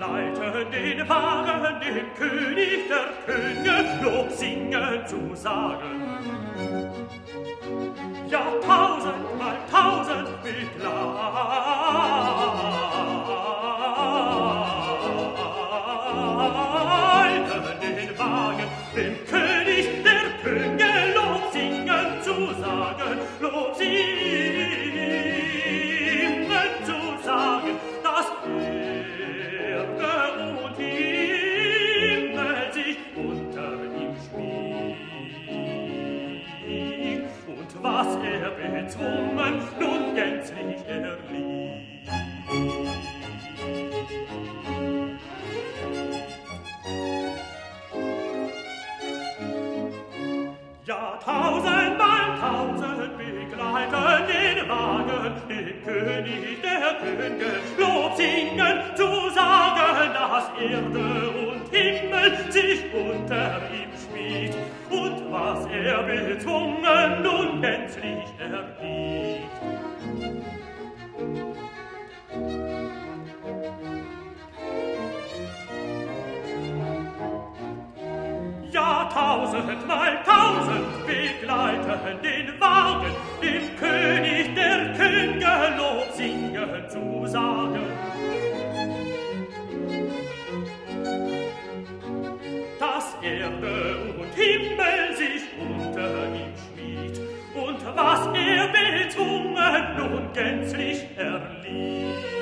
leite den Wagen, den König der Könige, Lob singen zu sagen. Ja, tausend mal tausend begleite den Wagen, dem König der Könige, Lob singen zu sagen. Was er bezwungen nun gänzlich erliegt. Ja, tausendmal tausend begleiten den Wagen, den König der Könige, Lob singen, zu sagen, dass Erde und Himmel sich unter ihm schmiegt und was er bezwungen gänzlich erliegt. Ja, tausendmal tausend begleiten den Wagen, dem König der Könige Lob singen zu gänzlich erliegt.